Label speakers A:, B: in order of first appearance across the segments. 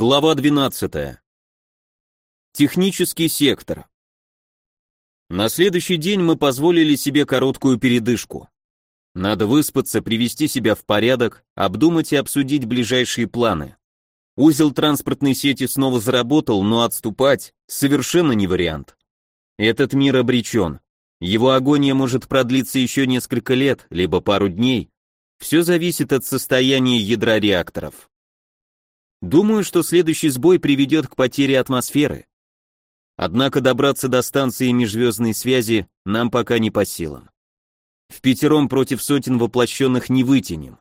A: Глава 12. Технический сектор. На следующий день мы позволили себе короткую передышку. Надо выспаться, привести себя в порядок, обдумать и обсудить ближайшие планы. Узел транспортной сети снова заработал, но отступать совершенно не вариант. Этот мир обречен. Его агония может продлиться еще несколько лет, либо пару дней. Все зависит от состояния ядра реакторов. Думаю, что следующий сбой приведет к потере атмосферы. Однако добраться до станции межзвездной связи нам пока не по силам. В пятером против сотен воплощенных не вытянем.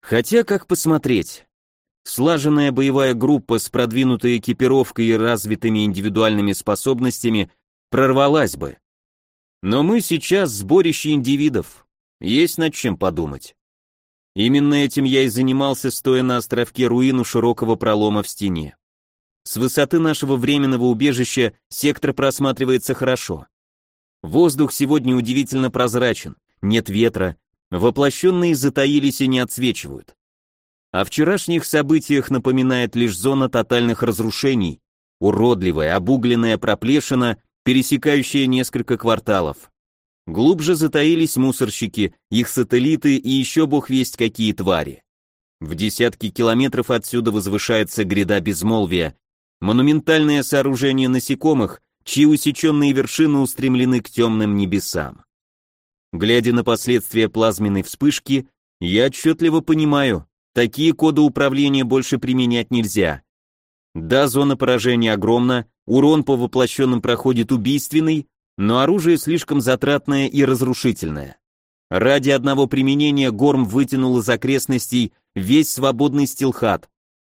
A: Хотя, как посмотреть? Слаженная боевая группа с продвинутой экипировкой и развитыми индивидуальными способностями прорвалась бы. Но мы сейчас сборище индивидов. Есть над чем подумать. Именно этим я и занимался, стоя на островке руину широкого пролома в стене. С высоты нашего временного убежища сектор просматривается хорошо. Воздух сегодня удивительно прозрачен, нет ветра, воплощенные затаились и не отсвечивают. О вчерашних событиях напоминает лишь зона тотальных разрушений, уродливая, обугленная проплешина, пересекающая несколько кварталов. Глубже затаились мусорщики, их сателлиты и еще бог весть какие твари. В десятки километров отсюда возвышается гряда безмолвия, монументальное сооружение насекомых, чьи усеченные вершины устремлены к темным небесам. Глядя на последствия плазменной вспышки, я отчетливо понимаю, такие коды управления больше применять нельзя. Да, зона поражения огромна, урон по воплощенным проходит убийственный, но оружие слишком затратное и разрушительное. Ради одного применения Горм вытянул из окрестностей весь свободный стилхат,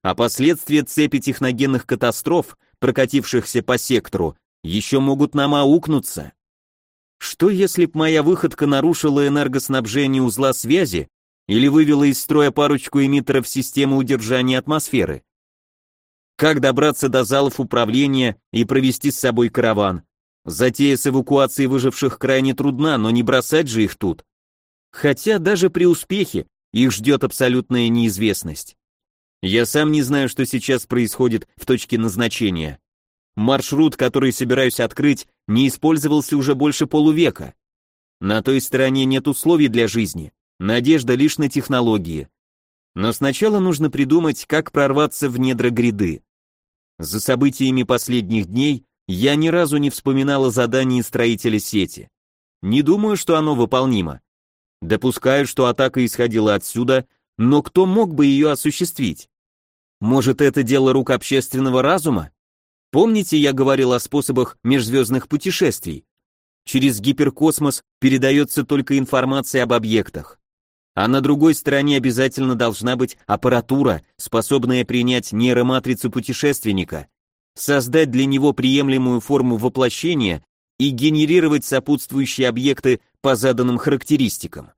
A: а последствия цепи техногенных катастроф, прокатившихся по сектору, еще могут нам аукнуться. Что если б моя выходка нарушила энергоснабжение узла связи или вывела из строя парочку эмиттеров системы удержания атмосферы? Как добраться до залов управления и провести с собой караван? Затея с эвакуацией выживших крайне трудна, но не бросать же их тут. Хотя даже при успехе их ждет абсолютная неизвестность. Я сам не знаю, что сейчас происходит в точке назначения. Маршрут, который собираюсь открыть, не использовался уже больше полувека. На той стороне нет условий для жизни, надежда лишь на технологии. Но сначала нужно придумать, как прорваться в недра гряды. За событиями последних дней я ни разу не вспоминал о задании строителя сети. Не думаю, что оно выполнимо. Допускаю, что атака исходила отсюда, но кто мог бы ее осуществить? Может, это дело рук общественного разума? Помните, я говорил о способах межзвездных путешествий? Через гиперкосмос передается только информация об объектах. А на другой стороне обязательно должна быть аппаратура, способная принять нейроматрицу путешественника, создать для него приемлемую форму воплощения и генерировать сопутствующие объекты по заданным характеристикам.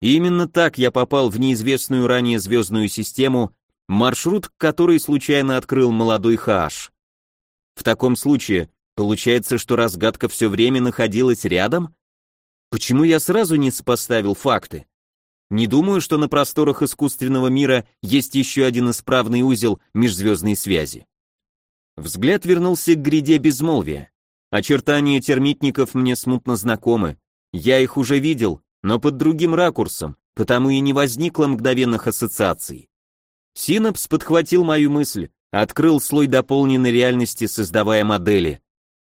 A: именно так я попал в неизвестную ранее звездную систему, маршрут к которой случайно открыл молодой Хааш. В таком случае, получается, что разгадка все время находилась рядом? Почему я сразу не сопоставил факты? Не думаю, что на просторах искусственного мира есть еще один исправный узел межзвездной связи. Взгляд вернулся к гряде безмолвия. Очертания термитников мне смутно знакомы. Я их уже видел, но под другим ракурсом, потому и не возникло мгновенных ассоциаций. Синапс подхватил мою мысль, открыл слой дополненной реальности, создавая модели.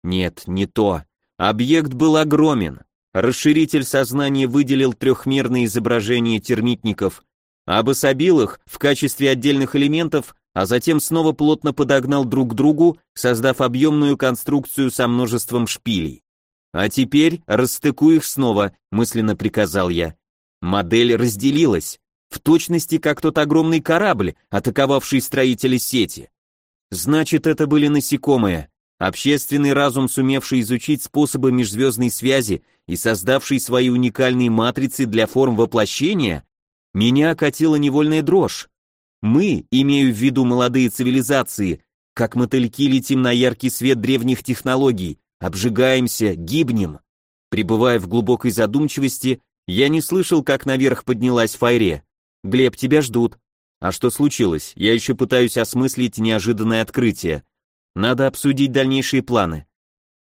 A: Нет, не то. Объект был огромен. Расширитель сознания выделил трехмерное изображение термитников, а обособил их в качестве отдельных элементов а затем снова плотно подогнал друг к другу, создав объемную конструкцию со множеством шпилей. «А теперь расстыкуй их снова», — мысленно приказал я. Модель разделилась, в точности как тот огромный корабль, атаковавший строители сети. Значит, это были насекомые, общественный разум, сумевший изучить способы межзвездной связи и создавший свои уникальные матрицы для форм воплощения, меня окатила невольная дрожь. Мы, имею в виду молодые цивилизации, как мотыльки летим на яркий свет древних технологий, обжигаемся, гибнем. Пребывая в глубокой задумчивости, я не слышал, как наверх поднялась Файре. «Глеб, тебя ждут». А что случилось? Я еще пытаюсь осмыслить неожиданное открытие. Надо обсудить дальнейшие планы.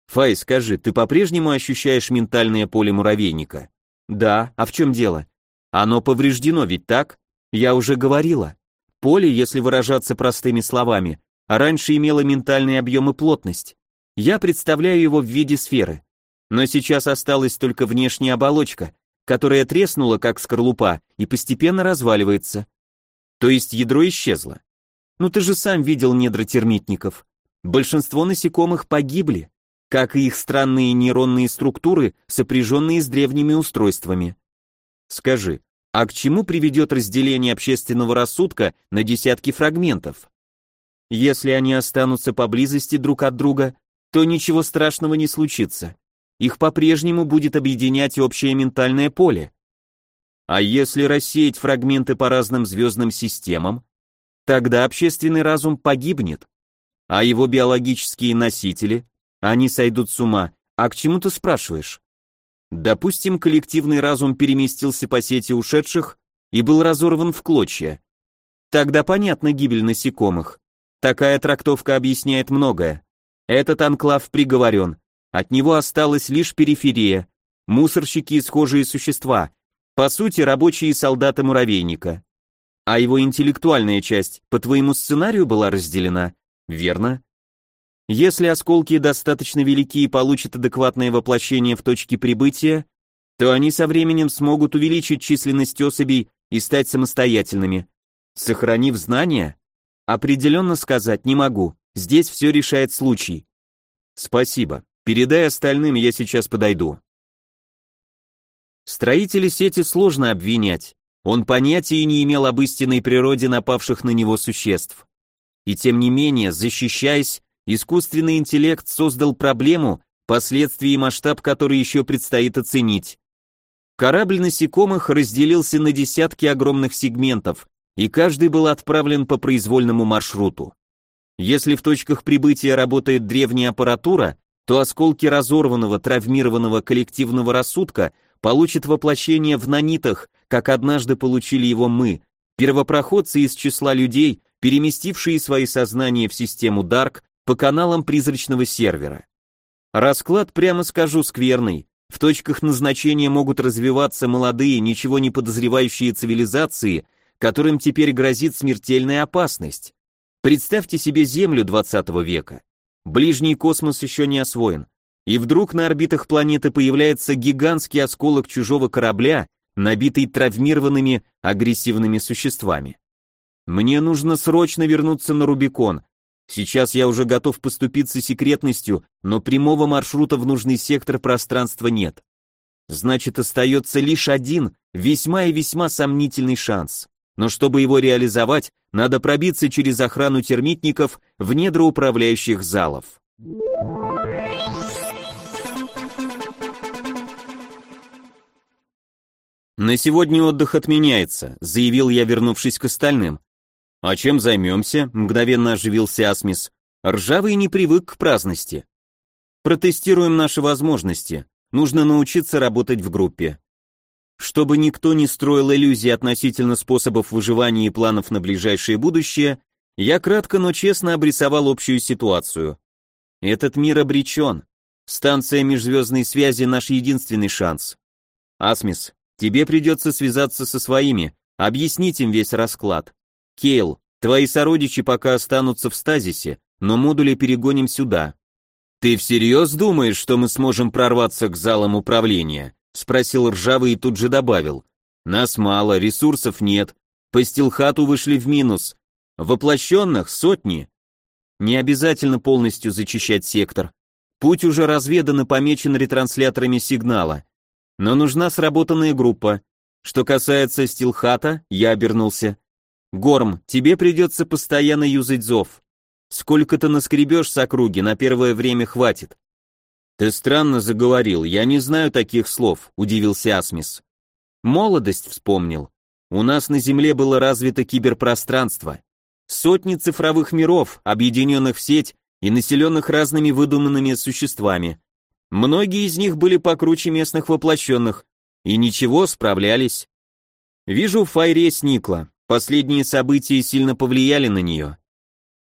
A: Фай, скажи, ты по-прежнему ощущаешь ментальное поле муравейника? Да, а в чем дело? Оно повреждено, ведь так? Я уже говорила. Поле, если выражаться простыми словами, раньше имело ментальный объем и плотность. Я представляю его в виде сферы. Но сейчас осталась только внешняя оболочка, которая треснула как скорлупа и постепенно разваливается. То есть ядро исчезло. Ну ты же сам видел недра термитников. Большинство насекомых погибли, как и их странные нейронные структуры, сопряженные с древними устройствами. Скажи, а к чему приведет разделение общественного рассудка на десятки фрагментов? Если они останутся поблизости друг от друга, то ничего страшного не случится. Их по-прежнему будет объединять общее ментальное поле. А если рассеять фрагменты по разным звездным системам, тогда общественный разум погибнет, а его биологические носители, они сойдут с ума. А к чему ты спрашиваешь? Допустим, коллективный разум переместился по сети ушедших и был разорван в клочья. Тогда понятна гибель насекомых. Такая трактовка объясняет многое. Этот анклав приговорен. От него осталась лишь периферия. Мусорщики и схожие существа, по сути, рабочие солдаты муравейника. А его интеллектуальная часть по твоему сценарию была разделена, верно? Если осколки достаточно велики и получат адекватное воплощение в точке прибытия, то они со временем смогут увеличить численность особей и стать самостоятельными. Сохранив знания? Определенно сказать не могу, здесь все решает случай. Спасибо, передай остальным, я сейчас подойду. Строителя сети сложно обвинять. Он понятия не имел об истинной природе напавших на него существ. И тем не менее, защищаясь, искусственный интеллект создал проблему, последствия и масштаб который еще предстоит оценить. Корабль насекомых разделился на десятки огромных сегментов, и каждый был отправлен по произвольному маршруту. Если в точках прибытия работает древняя аппаратура, то осколки разорванного, травмированного коллективного рассудка получит воплощение в нанитах, как однажды получили его мы, первопроходцы из числа людей, переместившие свои сознания в систему Dark по каналам призрачного сервера. Расклад, прямо скажу, скверный. В точках назначения могут развиваться молодые, ничего не подозревающие цивилизации, которым теперь грозит смертельная опасность. Представьте себе Землю 20 века. Ближний космос еще не освоен и вдруг на орбитах планеты появляется гигантский осколок чужого корабля, набитый травмированными агрессивными существами. Мне нужно срочно вернуться на Рубикон. Сейчас я уже готов поступиться секретностью, но прямого маршрута в нужный сектор пространства нет. Значит, остается лишь один, весьма и весьма сомнительный шанс. Но чтобы его реализовать, надо пробиться через охрану термитников в недра управляющих залов. «На сегодня отдых отменяется», — заявил я, вернувшись к остальным. «А чем займемся?» — мгновенно оживился Асмис. «Ржавый не привык к праздности». «Протестируем наши возможности. Нужно научиться работать в группе». Чтобы никто не строил иллюзий относительно способов выживания и планов на ближайшее будущее, я кратко, но честно обрисовал общую ситуацию. Этот мир обречен. Станция межзвездной связи — наш единственный шанс. Асмис, Тебе придется связаться со своими, объяснить им весь расклад. Кейл, твои сородичи пока останутся в стазисе, но модули перегоним сюда. Ты всерьез думаешь, что мы сможем прорваться к залам управления? Спросил Ржавый и тут же добавил. Нас мало, ресурсов нет. По стилхату вышли в минус. Воплощенных сотни. Не обязательно полностью зачищать сектор. Путь уже разведан и помечен ретрансляторами сигнала но нужна сработанная группа. Что касается стилхата, я обернулся. Горм, тебе придется постоянно юзать зов. Сколько ты наскребешь с округи, на первое время хватит. Ты странно заговорил, я не знаю таких слов, удивился Асмис. Молодость вспомнил. У нас на Земле было развито киберпространство. Сотни цифровых миров, объединенных в сеть и населенных разными выдуманными существами. Многие из них были покруче местных воплощенных, и ничего, справлялись. Вижу, Файре сникло. Последние события сильно повлияли на нее.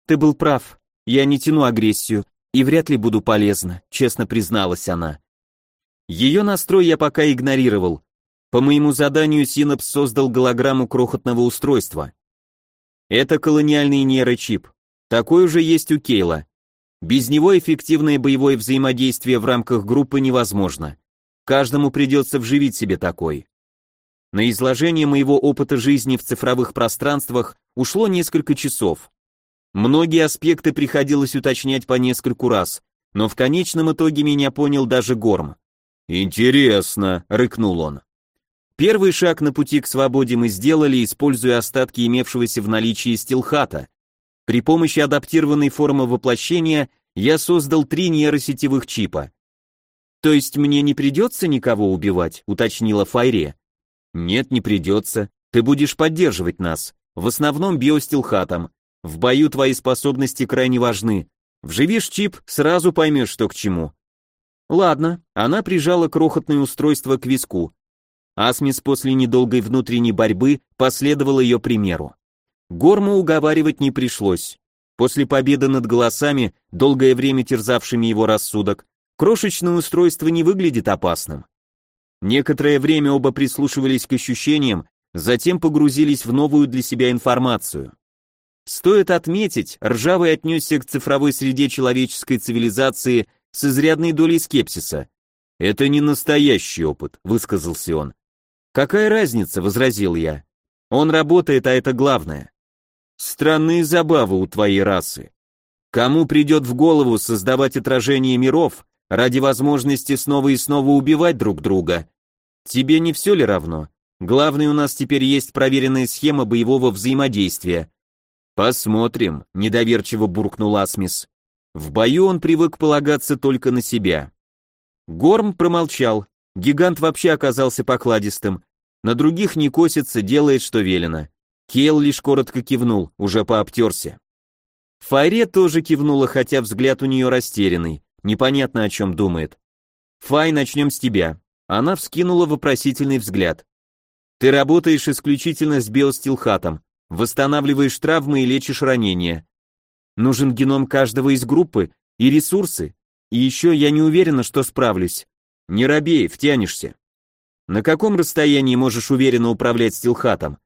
B: Ты был прав. Я не тяну агрессию и вряд ли буду полезна, честно призналась она.
A: Ее настрой я пока игнорировал. По моему заданию Синапс создал голограмму крохотного устройства. Это колониальный нейрочип. Такой уже есть у Кейла. Без него эффективное боевое взаимодействие в рамках группы невозможно. Каждому придется вживить себе такой. На изложение моего опыта жизни в цифровых пространствах ушло несколько часов. Многие аспекты приходилось уточнять по нескольку раз, но в конечном итоге меня понял даже Горм. «Интересно», — рыкнул он. Первый шаг на пути к свободе мы сделали, используя остатки имевшегося в наличии стилхата. При помощи адаптированной формы воплощения я создал три нейросетевых чипа. «То есть мне не придется никого убивать?» — уточнила Файре. «Нет, не придется. Ты будешь поддерживать нас. В основном биостилхатом. В бою твои способности крайне важны. Вживишь чип, сразу поймешь, что к чему. Ладно, она прижала крохотное устройство к виску. Асмис после недолгой внутренней борьбы последовал ее примеру. Горму уговаривать не пришлось. После победы над голосами, долгое время терзавшими его рассудок, крошечное устройство не выглядит опасным. Некоторое время оба прислушивались к ощущениям, затем погрузились в новую для себя информацию. Стоит отметить, Ржавый отнесся к цифровой среде человеческой цивилизации с изрядной долей скепсиса. «Это не настоящий опыт», — высказался он. «Какая разница?» — возразил я. «Он работает, а это главное». «Странные забавы у твоей расы. Кому придет в голову создавать отражение миров ради возможности снова и снова убивать друг друга? Тебе не все ли равно? Главное, у нас теперь есть проверенная схема боевого взаимодействия, «Посмотрим», — недоверчиво буркнул Асмис. В бою он привык полагаться только на себя. Горм промолчал. Гигант вообще оказался покладистым. На других не косится, делает, что велено. Кейл лишь коротко кивнул, уже пообтерся. Файре тоже кивнула, хотя взгляд у нее растерянный. Непонятно, о чем думает. «Фай, начнем с тебя». Она вскинула вопросительный взгляд. «Ты работаешь исключительно с биостилхатом. Восстанавливаешь травмы и лечишь ранения. Нужен геном каждого из группы и ресурсы. И еще я не уверена, что справлюсь. Не робей, втянешься. На каком расстоянии можешь уверенно управлять стилхатом?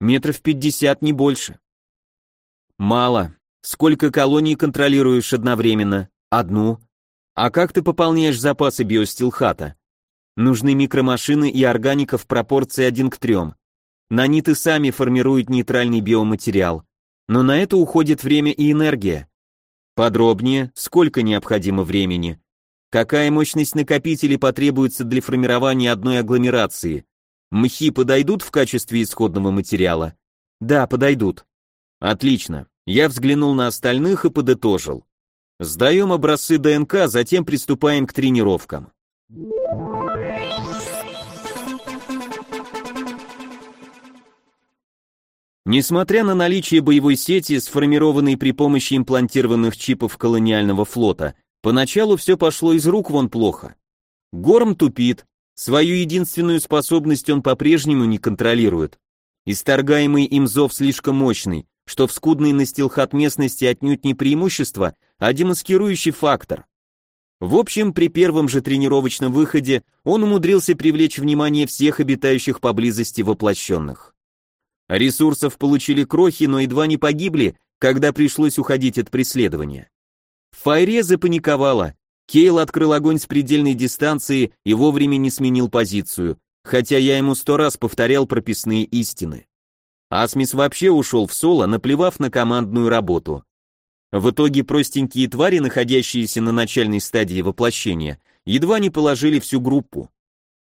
A: Метров пятьдесят, не больше. Мало. Сколько колоний контролируешь одновременно? Одну. А как ты пополняешь запасы биостилхата? Нужны микромашины и органика в пропорции один к трем. Наниты сами формируют нейтральный биоматериал, но на это уходит время и энергия. Подробнее, сколько необходимо времени? Какая мощность накопителей потребуется для формирования одной агломерации? Мхи подойдут в качестве исходного материала? Да, подойдут. Отлично. Я взглянул на остальных и подытожил. Сдаем образцы ДНК, затем приступаем к тренировкам. Несмотря на наличие боевой сети, сформированной при помощи имплантированных чипов колониального флота, поначалу все пошло из рук вон плохо. Горм тупит, свою единственную способность он по-прежнему не контролирует. Исторгаемый им зов слишком мощный, что в скудной на стилхат местности отнюдь не преимущество, а демаскирующий фактор. В общем, при первом же тренировочном выходе он умудрился привлечь внимание всех обитающих поблизости воплощенных. Ресурсов получили крохи, но едва не погибли, когда пришлось уходить от преследования. Файре запаниковала. Кейл открыл огонь с предельной дистанции и вовремя не сменил позицию, хотя я ему сто раз повторял прописные истины. Асмис вообще ушел в соло, наплевав на командную работу. В итоге простенькие твари, находящиеся на начальной стадии воплощения, едва не положили всю группу.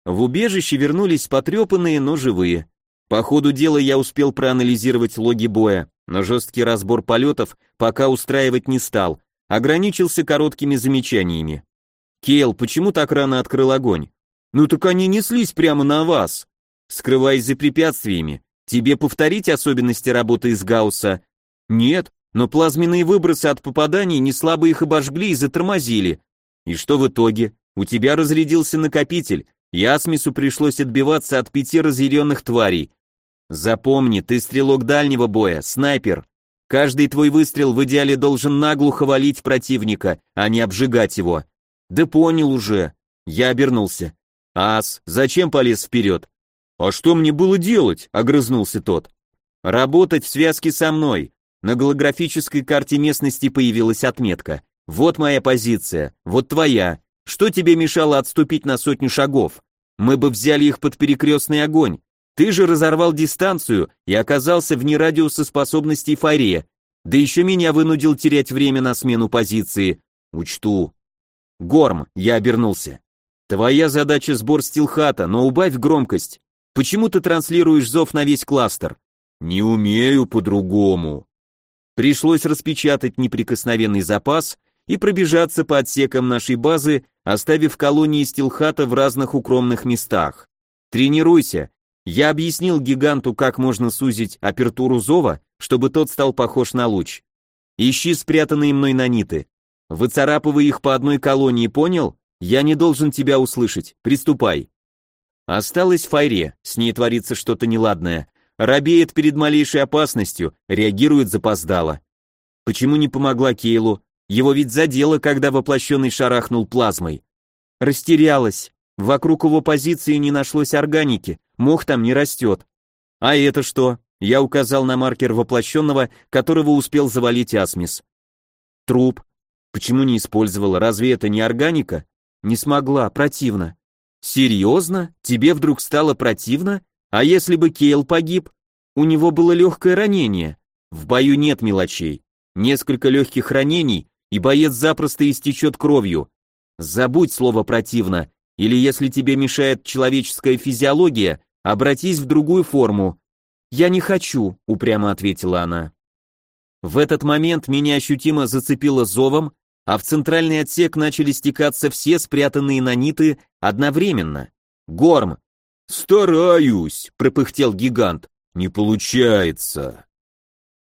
A: В убежище вернулись потрепанные, но живые. По ходу дела я успел проанализировать логи боя, но жесткий разбор полетов пока устраивать не стал, ограничился короткими замечаниями. «Кейл, почему так рано открыл огонь?» «Ну так они неслись прямо на вас!» «Скрываясь за препятствиями. Тебе повторить особенности работы из Гаусса?» «Нет, но плазменные выбросы от попаданий не слабо их обожгли и затормозили. И что в итоге? У тебя разрядился накопитель, и Асмису пришлось отбиваться от пяти разъяренных тварей. Запомни, ты стрелок дальнего боя, снайпер. Каждый твой выстрел в идеале должен наглухо валить противника, а не обжигать его. Да понял уже. Я обернулся. Ас, зачем полез вперед? А что мне было делать? Огрызнулся тот. Работать в связке со мной. На голографической карте местности появилась отметка. Вот моя позиция, вот твоя. Что тебе мешало отступить на сотню шагов? Мы бы взяли их под перекрестный огонь. Ты же разорвал дистанцию и оказался вне радиуса способностей Фаре. Да еще меня вынудил терять время на смену позиции. Учту. Горм, я обернулся. Твоя задача сбор стилхата, но убавь громкость. Почему ты транслируешь зов на весь кластер? Не умею по-другому. Пришлось распечатать неприкосновенный запас и пробежаться по отсекам нашей базы, оставив колонии стилхата в разных укромных местах. Тренируйся, я объяснил гиганту, как можно сузить апертуру зова, чтобы тот стал похож на луч. Ищи спрятанные мной наниты. Выцарапывай их по одной колонии, понял? Я не должен тебя услышать. Приступай. Осталась Файре, с ней творится что-то неладное. Робеет перед малейшей опасностью, реагирует запоздало. Почему не помогла Кейлу? Его ведь задело, когда воплощенный шарахнул плазмой. Растерялась. Вокруг его позиции не нашлось органики, мох там не растет. А это что? Я указал на маркер воплощенного, которого успел завалить Асмис. Труп. Почему не использовала? Разве это не органика? Не смогла, противно. Серьезно? Тебе вдруг стало противно? А если бы Кейл погиб? У него было легкое ранение. В бою нет мелочей. Несколько легких ранений, и боец запросто истечет кровью. Забудь слово противно, или если тебе мешает человеческая физиология, обратись в другую форму. Я не хочу, упрямо ответила она. В этот момент меня ощутимо зацепило зовом, а в центральный отсек начали стекаться все спрятанные наниты одновременно. Горм. «Стараюсь», — пропыхтел гигант. «Не получается».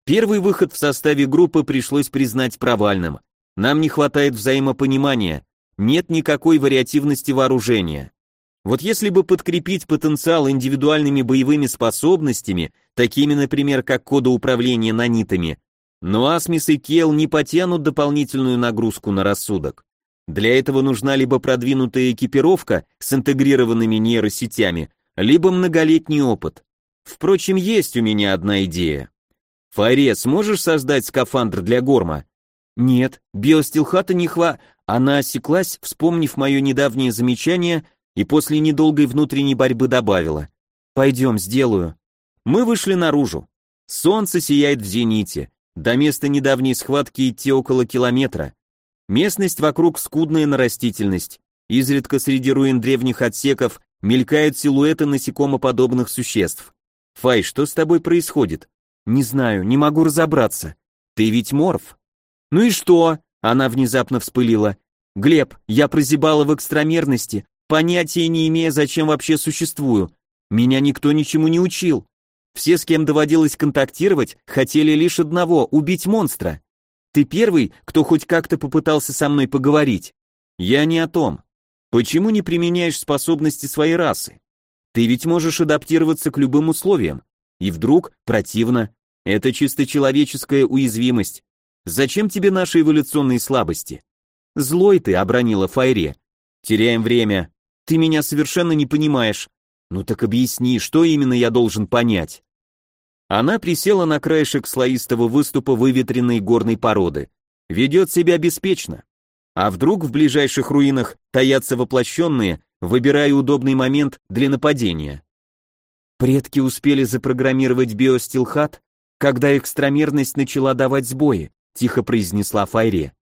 A: Первый выход в составе группы пришлось признать провальным. Нам не хватает взаимопонимания, нет никакой вариативности вооружения. Вот если бы подкрепить потенциал индивидуальными боевыми способностями, такими, например, как кодоуправление нанитами, но Асмис и Кел не потянут дополнительную нагрузку на рассудок. Для этого нужна либо продвинутая экипировка с интегрированными нейросетями, либо многолетний опыт. Впрочем, есть у меня одна идея. Фаре, сможешь создать скафандр для Горма? Нет, биостилхата не хва... Она осеклась, вспомнив мое недавнее замечание, и после недолгой внутренней борьбы добавила. «Пойдем, сделаю». Мы вышли наружу. Солнце сияет в зените. До места недавней схватки идти около километра. Местность вокруг скудная на растительность. Изредка среди руин древних отсеков мелькают силуэты насекомоподобных существ. Фай, что с тобой происходит? Не знаю, не могу разобраться. Ты ведь морф. Ну и что? Она внезапно вспылила. «Глеб, я прозябала в экстрамерности, понятия не имея, зачем вообще существую. Меня никто ничему не учил. Все, с кем доводилось контактировать, хотели лишь одного — убить монстра. Ты первый, кто хоть как-то попытался со мной поговорить. Я не о том. Почему не применяешь способности своей расы? Ты ведь можешь адаптироваться к любым условиям. И вдруг противно. Это чисто человеческая уязвимость. Зачем тебе наши эволюционные слабости? Злой ты, обронила Файре. Теряем время. Ты меня совершенно не понимаешь. Ну так объясни, что именно я должен понять? Она присела на краешек слоистого выступа выветренной горной породы. Ведет себя беспечно. А вдруг в ближайших руинах таятся воплощенные, выбирая удобный момент для нападения? Предки успели запрограммировать биостилхат, когда экстрамерность начала давать сбои тихо произнесла Файре.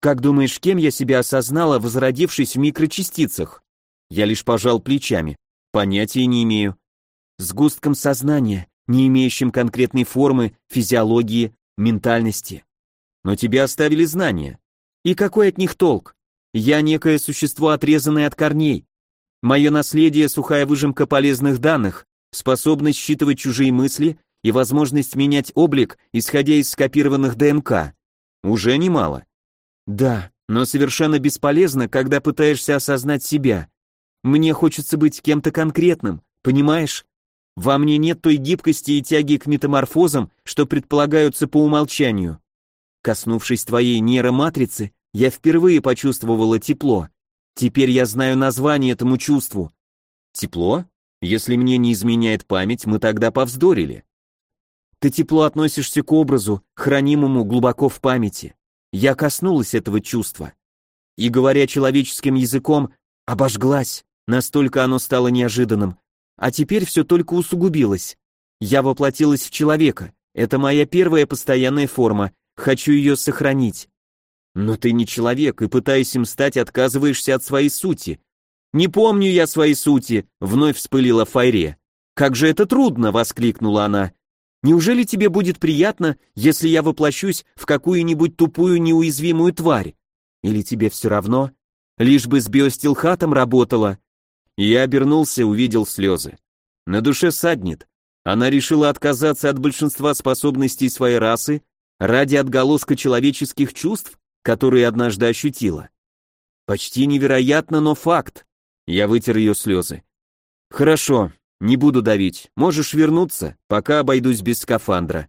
A: Как думаешь, кем я себя осознала, возродившись в микрочастицах? Я лишь пожал плечами. Понятия не имею. Сгустком сознания, не имеющим конкретной формы, физиологии, ментальности. Но тебе оставили знания. И какой от них толк? Я некое существо, отрезанное от корней. Мое наследие — сухая выжимка полезных данных, способность считывать чужие мысли и возможность менять облик, исходя из скопированных ДНК. Уже немало. Да, но совершенно бесполезно, когда пытаешься осознать себя. Мне хочется быть кем-то конкретным, понимаешь?
B: Во мне нет той гибкости и тяги к метаморфозам, что предполагаются по умолчанию. Коснувшись твоей нейроматрицы, я впервые почувствовала тепло. Теперь я знаю название этому чувству. Тепло? Если мне не изменяет память, мы тогда повздорили. Ты тепло относишься к образу, хранимому глубоко в памяти. Я коснулась этого чувства. И, говоря человеческим языком, обожглась, настолько оно стало неожиданным, а теперь все только усугубилось. Я воплотилась в человека. Это моя первая постоянная форма. Хочу ее сохранить. Но ты не человек, и пытаясь им стать, отказываешься от своей сути. Не помню я своей сути, вновь вспылила Файре. Как же это трудно, воскликнула она. Неужели тебе будет приятно, если я воплощусь в какую-нибудь тупую неуязвимую тварь? Или тебе все равно? Лишь бы с биостилхатом работала, я обернулся, увидел слезы. На душе саднет. Она решила отказаться от большинства способностей своей расы ради отголоска человеческих чувств, которые однажды ощутила. Почти невероятно, но факт. Я вытер ее слезы. Хорошо, не буду давить. Можешь вернуться, пока обойдусь без скафандра.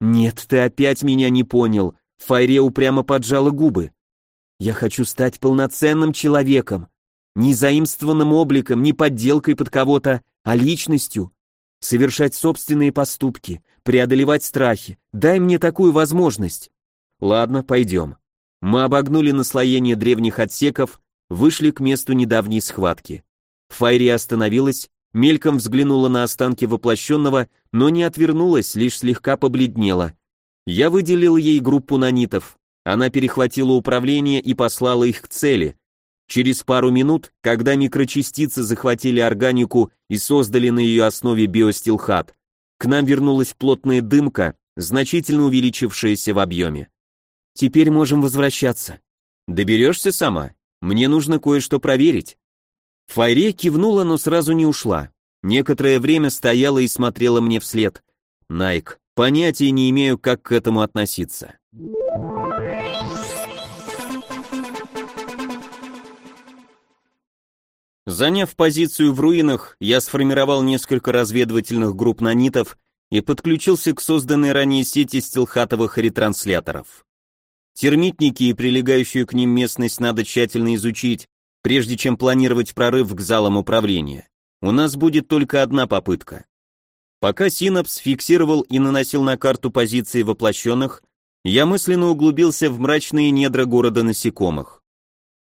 B: Нет, ты опять меня не понял. Файре упрямо поджала губы. Я хочу стать полноценным человеком, не заимствованным обликом, не подделкой под кого-то, а личностью. Совершать собственные поступки, преодолевать страхи. Дай мне такую возможность. Ладно, пойдем. Мы обогнули наслоение древних отсеков, вышли к месту недавней схватки. Файри остановилась, мельком взглянула на останки воплощенного, но не отвернулась, лишь слегка побледнела. Я выделил ей группу нанитов. Она перехватила управление и послала их к цели, Через пару минут, когда микрочастицы захватили органику и создали на ее основе биостилхат, к нам вернулась плотная дымка, значительно увеличившаяся в объеме. Теперь можем возвращаться. Доберешься сама? Мне нужно кое-что проверить. Файре кивнула, но сразу не ушла. Некоторое время стояла и смотрела мне вслед. Найк, понятия не имею, как к этому относиться. Заняв позицию в руинах, я сформировал несколько разведывательных групп нанитов и подключился к созданной ранее сети стилхатовых ретрансляторов. Термитники и прилегающую к ним местность надо тщательно изучить, прежде чем планировать прорыв к залам управления. У нас будет только одна попытка. Пока Синапс фиксировал и наносил на карту позиции воплощенных, я мысленно углубился в мрачные недра города насекомых.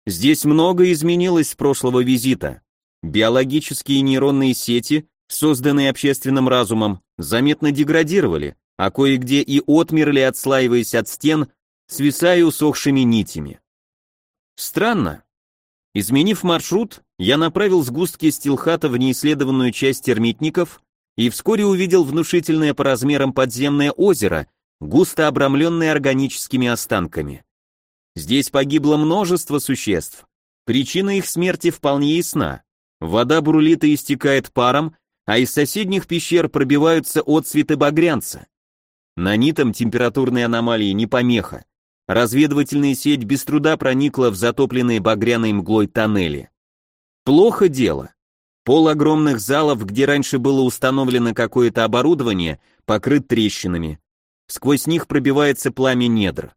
B: Здесь многое изменилось с прошлого визита. Биологические нейронные сети, созданные общественным разумом, заметно деградировали, а кое-где и отмерли, отслаиваясь от стен, свисая усохшими нитями. Странно. Изменив маршрут, я направил сгустки стилхата в неисследованную часть термитников и вскоре увидел внушительное по размерам подземное озеро, густо обрамленное органическими останками. Здесь погибло множество существ. Причина их смерти вполне ясна. Вода бурлит и истекает паром, а из соседних пещер пробиваются отцветы багрянца. Нанитам температурные аномалии не помеха. Разведывательная сеть без труда проникла в затопленные багряной мглой тоннели. Плохо дело. Пол огромных залов, где раньше было установлено какое-то оборудование, покрыт трещинами. Сквозь них пробивается пламя недр.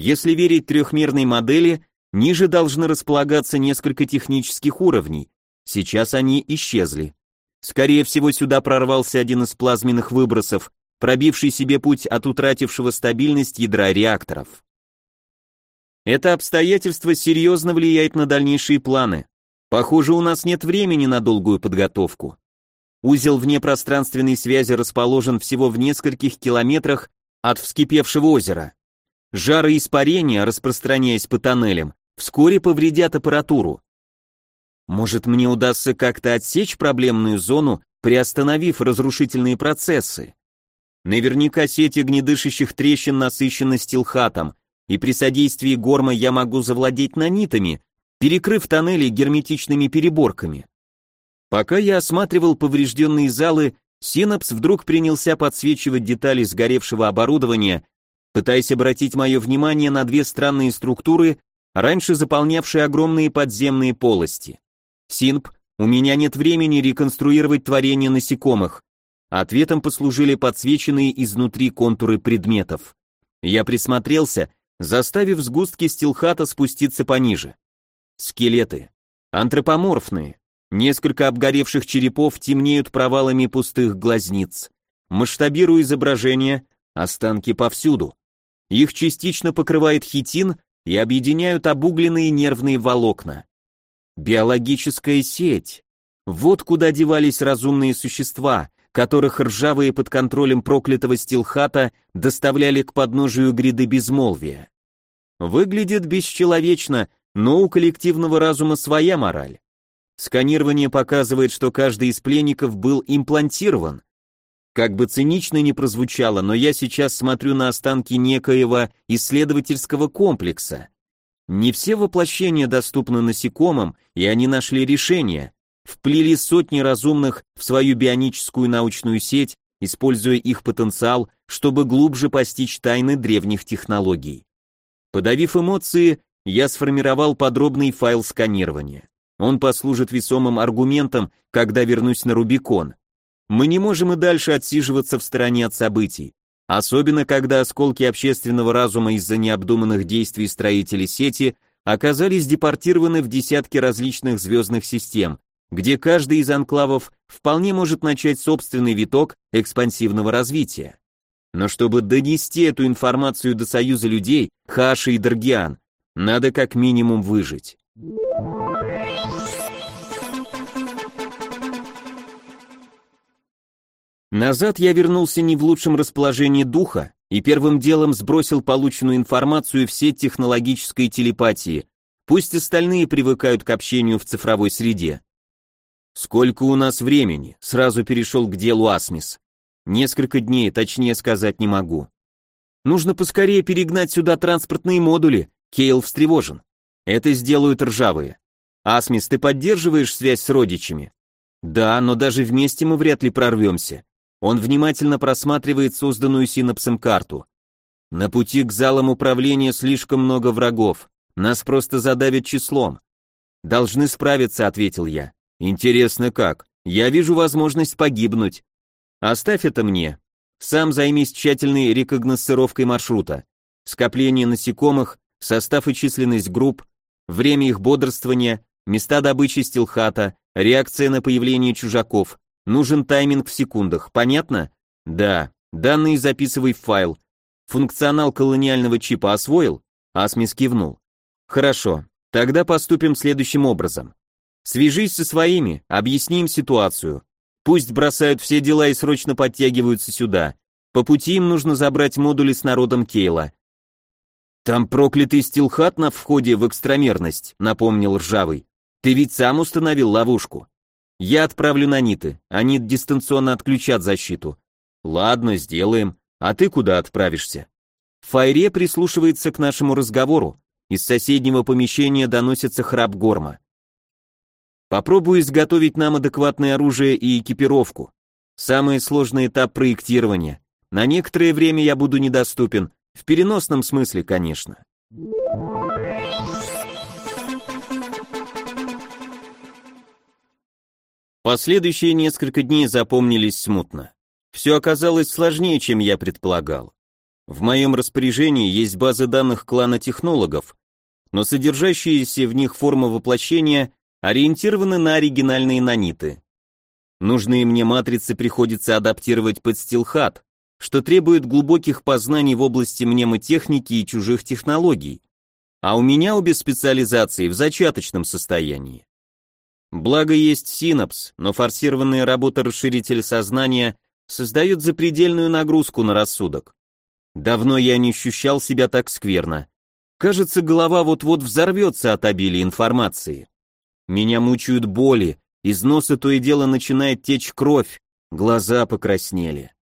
B: Если верить трехмерной модели, ниже должны располагаться несколько технических уровней. Сейчас они исчезли. Скорее всего, сюда прорвался один из плазменных выбросов, пробивший себе путь от утратившего стабильность ядра реакторов. Это обстоятельство серьезно влияет на дальнейшие планы. Похоже, у нас нет времени на долгую подготовку. Узел внепространственной связи расположен всего в нескольких километрах от вскипевшего озера. Жары испарения, распространяясь по тоннелям, вскоре повредят аппаратуру. Может, мне удастся как-то отсечь проблемную зону, приостановив разрушительные процессы? Наверняка сеть огнедышащих трещин насыщена стилхатом, и при содействии горма я могу завладеть нанитами, перекрыв тоннели герметичными переборками. Пока я осматривал поврежденные залы, Синапс вдруг принялся подсвечивать детали сгоревшего оборудования пытаясь обратить мое внимание на две странные структуры, раньше заполнявшие огромные подземные полости. Синп, у меня нет времени реконструировать творение насекомых.
A: Ответом послужили подсвеченные изнутри контуры предметов. Я присмотрелся, заставив сгустки стилхата спуститься пониже. Скелеты. Антропоморфные. Несколько обгоревших черепов темнеют провалами пустых глазниц. Масштабирую изображение, останки повсюду. Их частично покрывает хитин и объединяют обугленные нервные волокна. Биологическая сеть. Вот куда девались разумные существа, которых ржавые под контролем проклятого стилхата доставляли к подножию гряды безмолвия. Выглядит бесчеловечно, но у коллективного разума своя мораль. Сканирование показывает, что каждый из пленников был имплантирован. Как бы цинично ни прозвучало, но я сейчас смотрю на останки некоего исследовательского комплекса. Не все воплощения доступны насекомым, и они нашли решение. Вплели сотни разумных в свою бионическую научную сеть, используя их потенциал, чтобы глубже постичь тайны древних технологий. Подавив эмоции, я сформировал подробный файл сканирования. Он послужит весомым аргументом, когда вернусь на Рубикон. Мы не можем и дальше отсиживаться в стороне от событий, особенно когда осколки общественного разума из-за необдуманных действий строителей сети оказались депортированы в десятки различных звездных систем, где каждый из анклавов вполне может начать собственный виток экспансивного развития. Но чтобы донести эту информацию до Союза людей, Хаши и Даргиан, надо как минимум выжить. Назад я вернулся не в лучшем расположении духа и первым делом сбросил полученную информацию в сеть технологической телепатии. Пусть остальные привыкают к общению в цифровой среде. Сколько у нас времени? Сразу перешел к делу Асмис. Несколько дней, точнее сказать не могу. Нужно поскорее перегнать сюда транспортные модули. Кейл встревожен. Это сделают ржавые. Асмис, ты поддерживаешь связь с родичами? Да, но даже вместе мы вряд ли прорвемся. Он внимательно просматривает созданную синапсом карту. На пути к залам управления слишком много врагов. Нас просто задавят числом. Должны справиться, ответил я. Интересно как? Я вижу возможность погибнуть. Оставь это мне. Сам займись тщательной рекогносцировкой маршрута. Скопление насекомых, состав и численность групп, время их бодрствования, места добычи стилхата, реакция на появление чужаков, Нужен тайминг в секундах, понятно? Да. Данные записывай в файл. Функционал колониального чипа освоил? Асмис кивнул. Хорошо. Тогда поступим следующим образом. Свяжись со своими, объясни им ситуацию. Пусть бросают все дела и срочно подтягиваются сюда. По пути им нужно забрать модули с народом Кейла. Там проклятый стилхат на входе в экстрамерность, напомнил Ржавый. Ты ведь сам установил ловушку. Я отправлю на Ниты, они дистанционно отключат защиту. Ладно, сделаем. А ты куда отправишься? Файре прислушивается к нашему разговору. Из соседнего помещения доносится храп горма. Попробую изготовить нам адекватное оружие и экипировку. Самый сложный этап проектирования. На некоторое время я буду недоступен, в переносном смысле, конечно. Последующие несколько дней запомнились смутно. Все оказалось сложнее, чем я предполагал. В моем распоряжении есть базы данных клана технологов, но содержащиеся в них формы воплощения ориентированы на оригинальные наниты. Нужные мне матрицы приходится адаптировать под стилхат, что требует глубоких познаний в области мнемотехники и чужих технологий, а у меня обе специализации в зачаточном состоянии. Благо есть синапс, но форсированная работа расширителя сознания создает запредельную нагрузку на рассудок. Давно я не ощущал себя так скверно. Кажется, голова вот-вот взорвется от обилия информации. Меня мучают боли, из носа то и дело начинает течь кровь, глаза покраснели.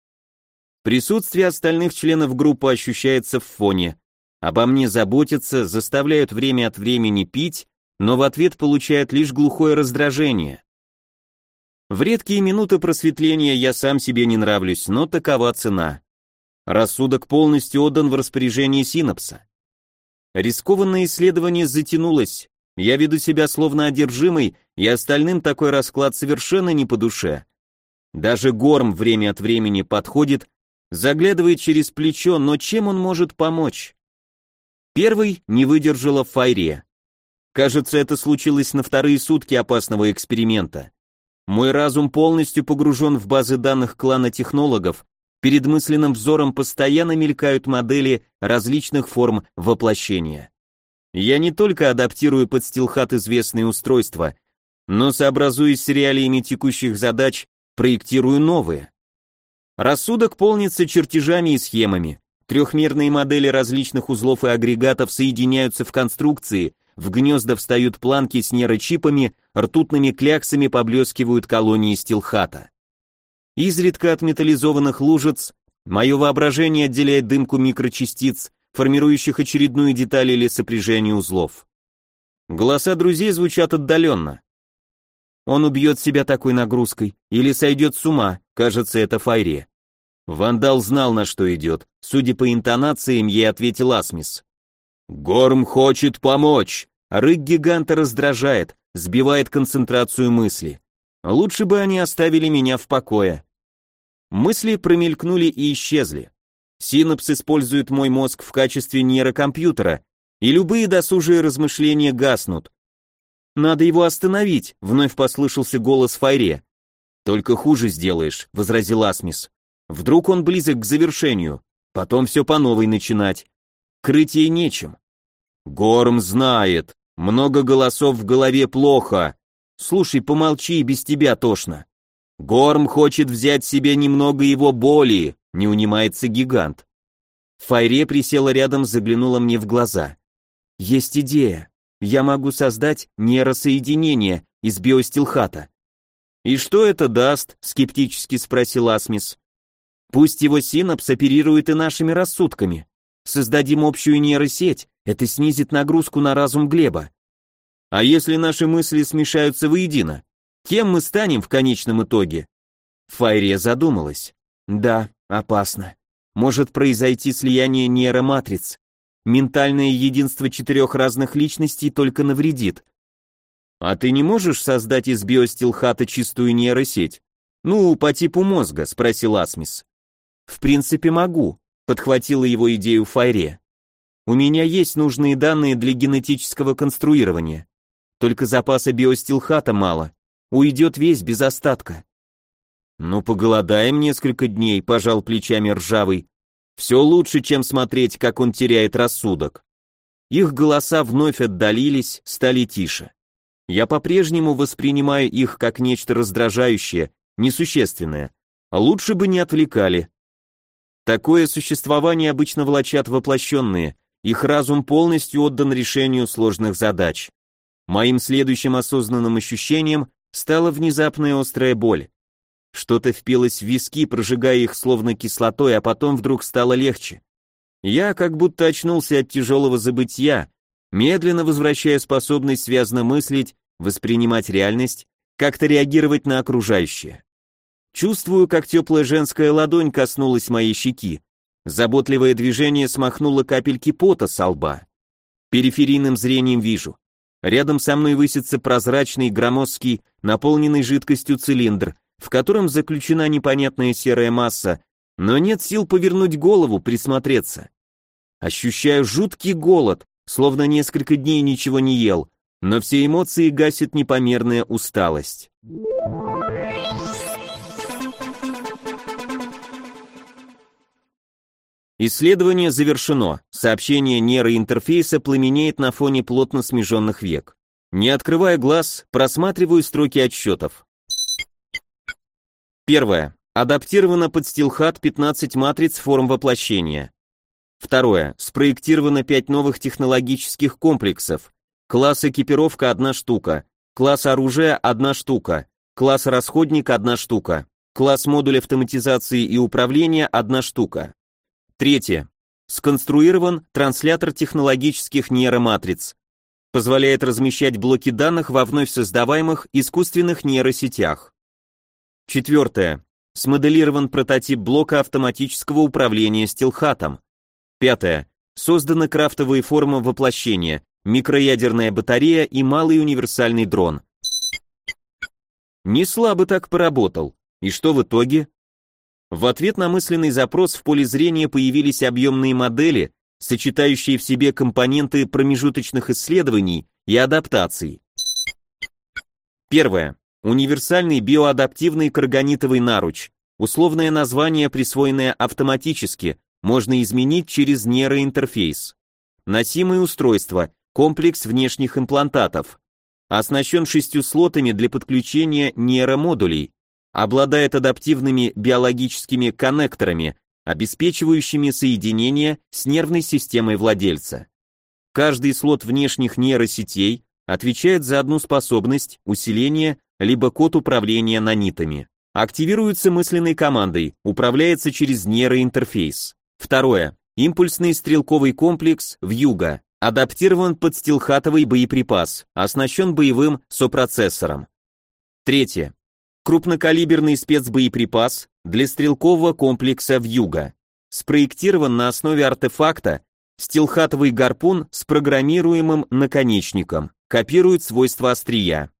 A: Присутствие остальных членов группы ощущается в фоне. Обо мне заботятся, заставляют время от времени пить но в ответ получает лишь глухое раздражение. В редкие минуты просветления я сам себе не нравлюсь, но такова цена. Рассудок полностью отдан в распоряжение синапса. Рискованное исследование затянулось, я веду себя словно одержимый, и остальным такой расклад совершенно не по душе. Даже Горм время от времени подходит, заглядывает через плечо, но чем он может помочь? Первый не выдержала Файре. Кажется, это случилось на вторые сутки опасного эксперимента. Мой разум полностью погружен в базы данных клана технологов, перед мысленным взором постоянно мелькают модели различных форм воплощения. Я не только адаптирую под стилхат известные устройства, но сообразуясь с реалиями текущих задач, проектирую новые. Рассудок полнится чертежами и схемами. Трехмерные модели различных узлов и агрегатов соединяются в конструкции, в гнезда встают планки с нейрочипами, ртутными кляксами поблескивают колонии стилхата. Изредка от металлизованных лужиц мое воображение отделяет дымку микрочастиц, формирующих очередную деталь или сопряжение узлов. Голоса друзей звучат отдаленно. Он убьет себя такой нагрузкой или сойдет с ума, кажется, это Файре. Вандал знал, на что идет. Судя по интонациям, ей ответил Асмис. «Горм хочет помочь!» Рык гиганта раздражает, сбивает концентрацию мысли. Лучше бы они оставили меня в покое. Мысли промелькнули и исчезли. Синапс использует мой мозг в качестве нейрокомпьютера, и любые досужие размышления гаснут. «Надо его остановить», — вновь послышался голос Файре. «Только хуже сделаешь», — возразил Асмис. «Вдруг он близок к завершению, потом все по новой начинать. Крыть нечем». «Горм знает. Много голосов в голове плохо. Слушай, помолчи, без тебя тошно. Горм хочет взять себе немного его боли», — не унимается гигант. Файре присела рядом, заглянула мне в глаза. «Есть идея я могу создать нейросоединение из биостилхата. «И что это даст?» — скептически спросил Асмис. «Пусть его синапс оперирует и нашими рассудками. Создадим общую нейросеть, это снизит нагрузку на разум Глеба. А если наши мысли смешаются воедино? Кем мы станем в конечном итоге?» Файре задумалась. «Да, опасно. Может произойти слияние нейроматриц, Ментальное единство четырех разных личностей только навредит. А ты не можешь создать из биостилхата чистую нейросеть? Ну, по типу мозга, спросил Асмис. В принципе могу, подхватила его идею Файре. У меня есть нужные данные для генетического конструирования. Только запаса биостилхата мало. Уйдет весь без остатка. Ну, поголодаем несколько дней, пожал плечами ржавый. Все лучше, чем смотреть, как он теряет рассудок. Их голоса вновь отдалились, стали тише. Я по-прежнему воспринимаю их как нечто раздражающее, несущественное. Лучше бы не отвлекали. Такое существование обычно влачат воплощенные, их разум полностью отдан решению сложных задач. Моим следующим осознанным ощущением стала внезапная острая боль. Что-то впилось в виски, прожигая их словно кислотой, а потом вдруг стало легче. Я как будто очнулся от тяжелого забытья, медленно возвращая способность связно мыслить, воспринимать реальность, как-то реагировать на окружающее. Чувствую, как теплая женская ладонь коснулась моей щеки. Заботливое движение смахнуло капельки пота со лба. Периферийным зрением вижу. Рядом со мной высится прозрачный, громоздкий, наполненный жидкостью цилиндр, в котором заключена непонятная серая масса, но нет сил повернуть голову, присмотреться. Ощущаю жуткий голод, словно несколько дней ничего не ел, но все эмоции гасит непомерная усталость. Исследование завершено. Сообщение нейроинтерфейса пламенеет на фоне плотно смеженных век. Не открывая глаз, просматриваю строки отчетов. Первое. Адаптировано под стилхат 15 матриц форм воплощения. Второе. Спроектировано 5 новых технологических комплексов. Класс экипировка – одна штука. Класс оружия – одна штука. Класс расходник – одна штука. Класс модуль автоматизации и управления – одна штука. Третье. Сконструирован транслятор технологических нейроматриц. Позволяет размещать блоки данных во вновь создаваемых искусственных нейросетях. Четвертое. Смоделирован прототип блока автоматического управления стилхатом. Пятое. Созданы крафтовые формы воплощения, микроядерная батарея и малый универсальный дрон. Не слабо так поработал. И что в итоге? В ответ на мысленный запрос в поле зрения появились объемные модели, сочетающие в себе компоненты промежуточных исследований и адаптаций. Первое. Универсальный биоадаптивный карганитовый наруч. Условное название, присвоенное автоматически, можно изменить через нейроинтерфейс. Носимое устройство, комплекс внешних имплантатов. Оснащен шестью слотами для подключения нейромодулей. Обладает адаптивными биологическими коннекторами, обеспечивающими соединение с нервной системой владельца. Каждый слот внешних нейросетей отвечает за одну способность, усиление, либо код управления нанитами. Активируется мысленной командой, управляется через нейроинтерфейс. Второе. Импульсный стрелковый комплекс «Вьюга» адаптирован под стилхатовый боеприпас, оснащен боевым сопроцессором. Третье. Крупнокалиберный спецбоеприпас для стрелкового комплекса «Вьюга». Спроектирован на основе артефакта стилхатовый гарпун с программируемым наконечником, копирует свойства острия.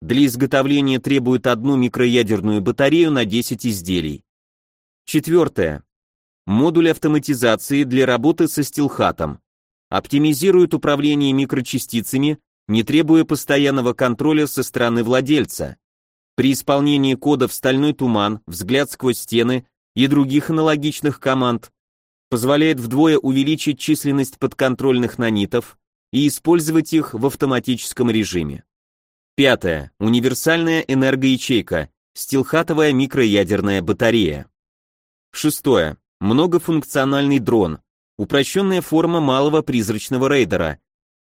A: Для изготовления требует одну микроядерную батарею на 10 изделий. Четвертое. Модуль автоматизации для работы со стилхатом. Оптимизирует управление микрочастицами, не требуя постоянного контроля со стороны владельца. При исполнении кодов «Стальной туман», «Взгляд сквозь стены» и других аналогичных команд позволяет вдвое увеличить численность подконтрольных нанитов и использовать их в автоматическом режиме. Пятое. Универсальная энергоячейка. Стилхатовая микроядерная батарея. Шестое. Многофункциональный дрон. Упрощенная форма малого призрачного рейдера.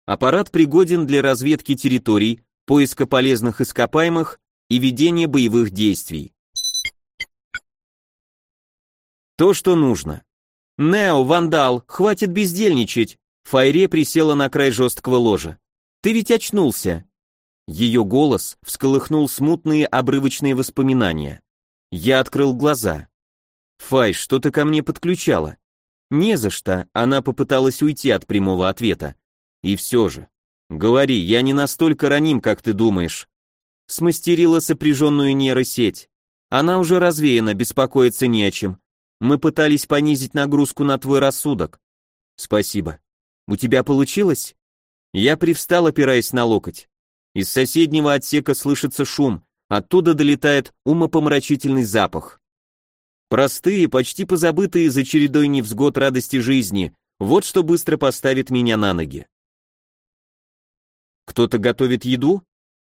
A: Аппарат пригоден для разведки территорий, поиска полезных ископаемых и ведения боевых действий. То, что нужно. «Нео, вандал, хватит бездельничать!» Файре присела на край жесткого ложа. «Ты ведь очнулся!» Ее голос всколыхнул смутные обрывочные воспоминания. Я открыл глаза. «Фай, что ты ко мне подключала?» «Не за что», она попыталась уйти от прямого ответа. «И все же. Говори, я не настолько раним, как ты думаешь». Смастерила сопряженную нейросеть. Она уже развеяна, беспокоиться не о чем. Мы пытались понизить нагрузку на твой рассудок. Спасибо. У тебя получилось? Я привстал, опираясь на локоть. Из соседнего отсека слышится шум, оттуда долетает умопомрачительный запах. Простые, почти позабытые за чередой невзгод радости жизни, вот что быстро поставит меня на ноги. Кто-то готовит еду?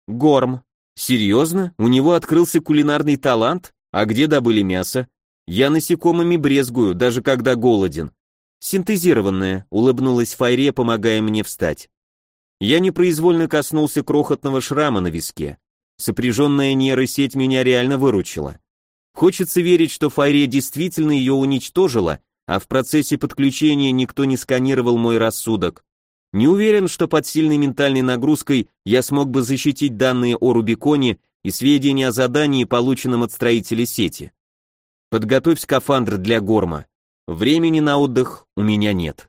A: Горм. Серьезно? У него открылся кулинарный талант? А где добыли мясо? Я насекомыми брезгую, даже когда голоден. Синтезированное, улыбнулась Файре, помогая мне встать. Я непроизвольно коснулся крохотного шрама на виске. Сопряженная нейросеть меня реально выручила. Хочется верить, что Файре действительно ее уничтожила, а в процессе подключения никто не сканировал мой рассудок. Не уверен, что под сильной ментальной нагрузкой я смог бы защитить данные о Рубиконе и сведения о задании, полученном от строителей сети. Подготовь скафандр для Горма. Времени на отдых у меня нет.